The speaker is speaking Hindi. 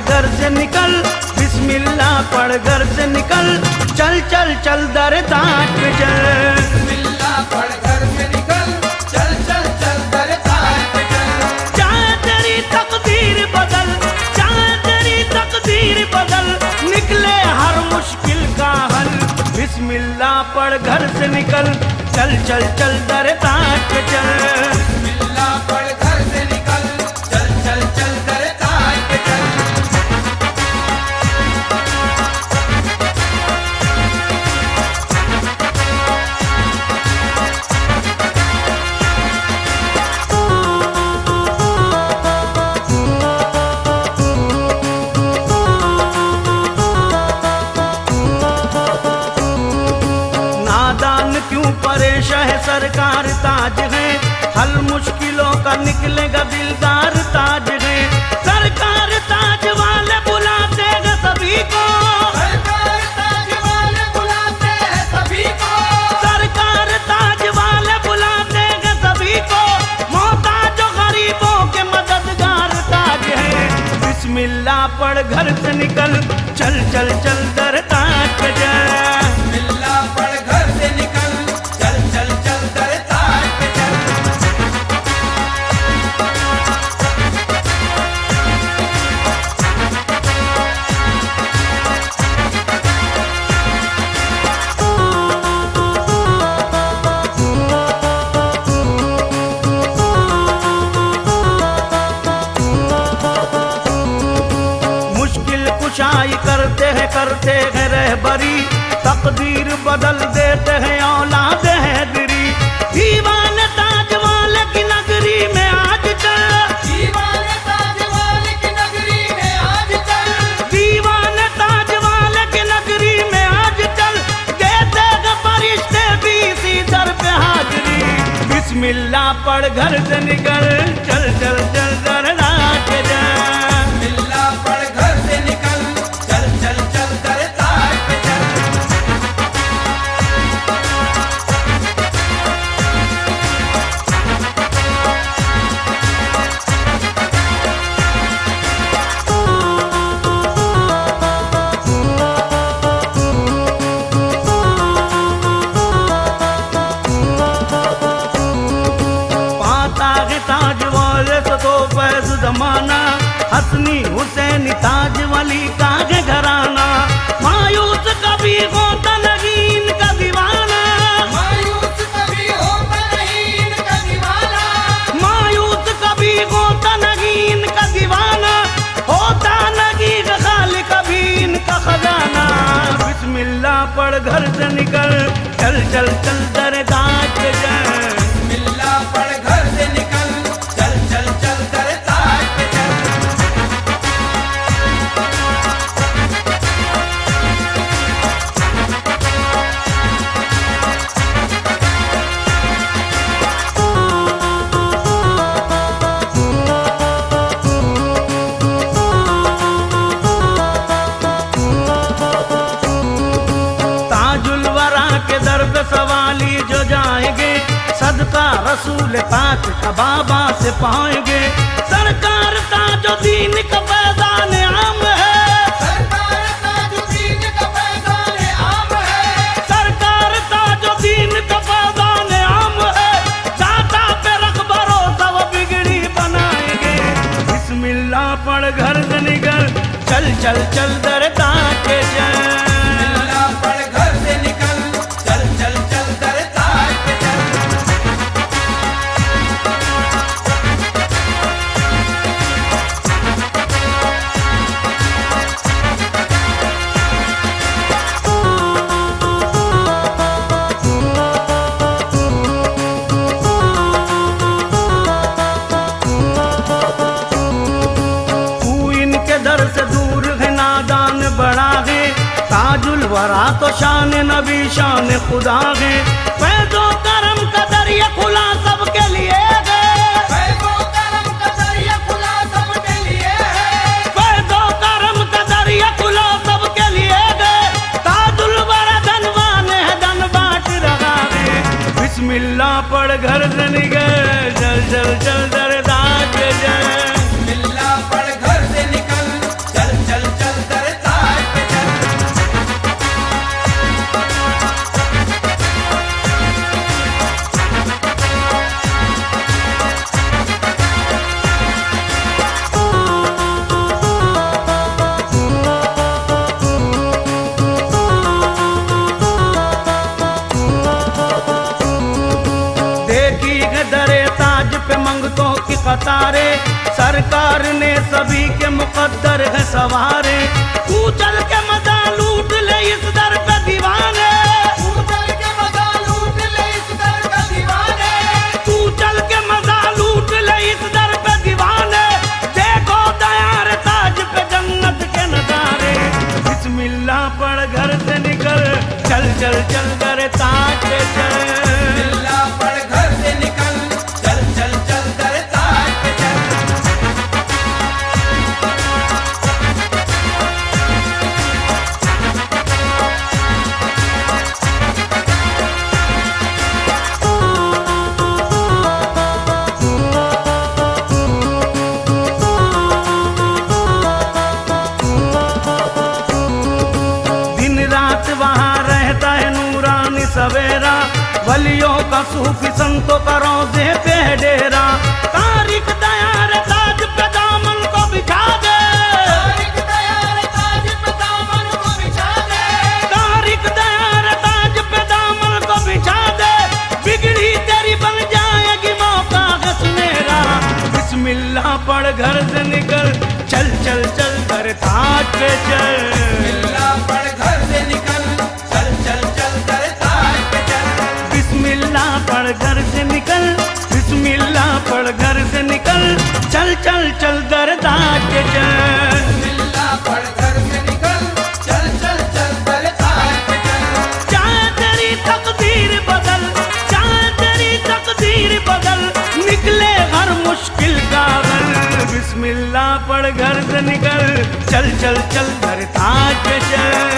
घर से निकल बिस्मिल्लाह पढ़ घर से निकल। चल चल चल दर ताट पे चल। बिस्मिल्लाह पढ़ घर से निकल चल चल चल दर तार पे चल। चाहे तेरी तकदीर बदल चाहे तेरी तकदीर बदल। निकले हर मुश्किल का हल बिस्मिल्लाह पढ़ घर से निकल। चल चल चल दर ताट पे चल। बिस्मिल्लाह क्यों परेश है सरकार ताज है? हल मुश्किलों का निकलेगा दिलदार ताज है। सरकार ताज वाले बुलाते हैं सभी को। सरकार ताज वाले बुलाते हैं सभी को। सरकार ताज वाले बुलाते हैं सभी को। मोहताजो गरीबों के मददगार ताज है। बिस्मिल्लाह पढ़ घर से निकल चल चल चल। तकदीर बदल देते हैं औलाद है दिरी। दीवान की नगरी में आज चल। दीवाने ताज वाले की नगरी में आज चल। दीवान ताज वाले की नगरी में आज चल। देते फरिश्ते भी इसी दर पे हाजरी। बिस्मिल्लाह पढ़ घर से निकल। चल चल चल दर रात जा। बिस्मिल्लाह जमाना हसनी हुसैन ताज वाली का घराना। मायूस कभी होता नहीं इनका दीवाना। मायूस कभी होता नहीं इनका दीवाना। मायूस कभी होता नहीं इनका दीवाना। होता नहीं खाली कभी इनका खजाना। बिस्मिल्लाह पढ़ घर से निकल चल चल चल दर दाज जा। के दर पे सवाली जो जाएँगे सदका रसूल पाक का बाबा से पाएँगे। सरकार ताजुद्दीन का पैदान आम है सरकार का आम है। सरकार ताजुद्दीन का पैदान आम है दाता पे रख भरोसा वो बिगड़ी बनाएँगे। बिस्मिल्लाह पढ़ घर से निकल चल चल चल दर जा ताजुल तो शान नबी शान खुदा है। फैजो करम का दरिया खुला सबके लिए है। फैज़ो करम का दरिया खुला सबके लिए है। फैजो करम का दरिया खुला सबके लिए है। ताजुल वरा धनवान है धन बांट रहा है। बिस्मिल्लाह पढ़ घर से निकल चल चल चल दर कतारे सरकार ने सभी के मुकद्दर है सवारे। तू चल के मज़ा लूट ले इस दर पे दीवाने। चल के मज़ा लूट ले का दीवाने। चल के मज़ा लूट ले इस दर पे दीवाने। देखो दयार ताज के नजारे। बिस्मिल्लाह पढ़ घर से निकल, चल चल चल, कर ताज चल। सवेरा वलियों का सूफी संतों का रोज़े पे है डेरा। तारिक दयार ताज पे दामन को बिछा दे। तारिक तैयार ताज पे दामन को बिछा दे। तारिक दयार ताज पे दामन को बिछा दे। बिगड़ी तेरी बन जाएगी मौका है सुनेरा बिस्मिल्लाह पढ़ घर से निकल चल चल चल घर ताज पे चल। चल चल के चिल्ला पड़ घर से निकल चल चल चल बदल बदल निकले हर मुश्किल का घर से चल चल चल।